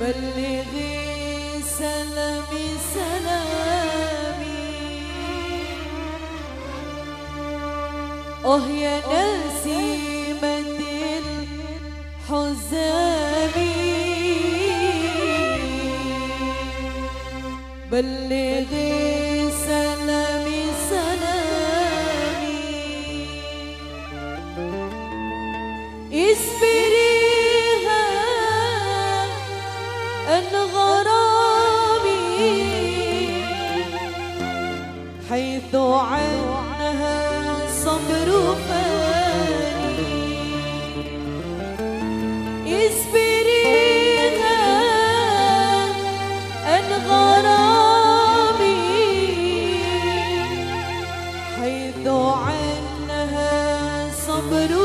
بلغي سلامي سلامي. أه يا نسيمة الحزامي بلغي حيث عنها صبر فاني. اصبريها الغرامي حيث عنها صبر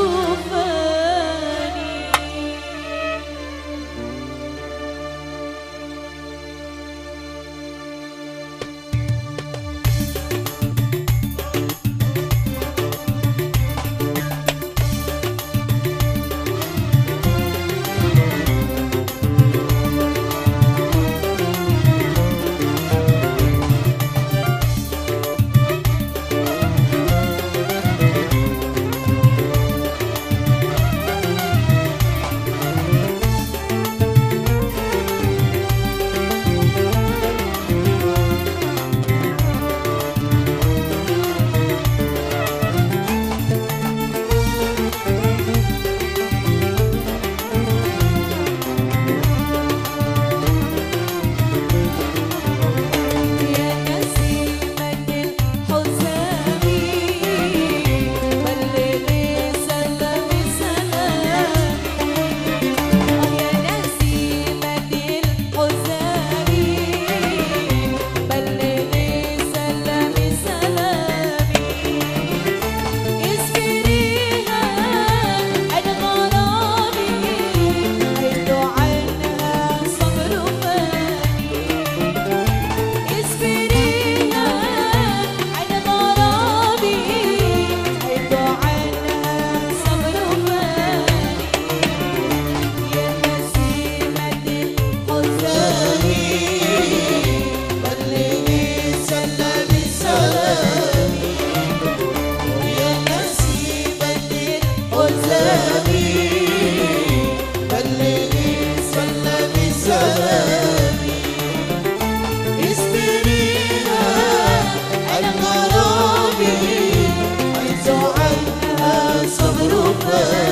over.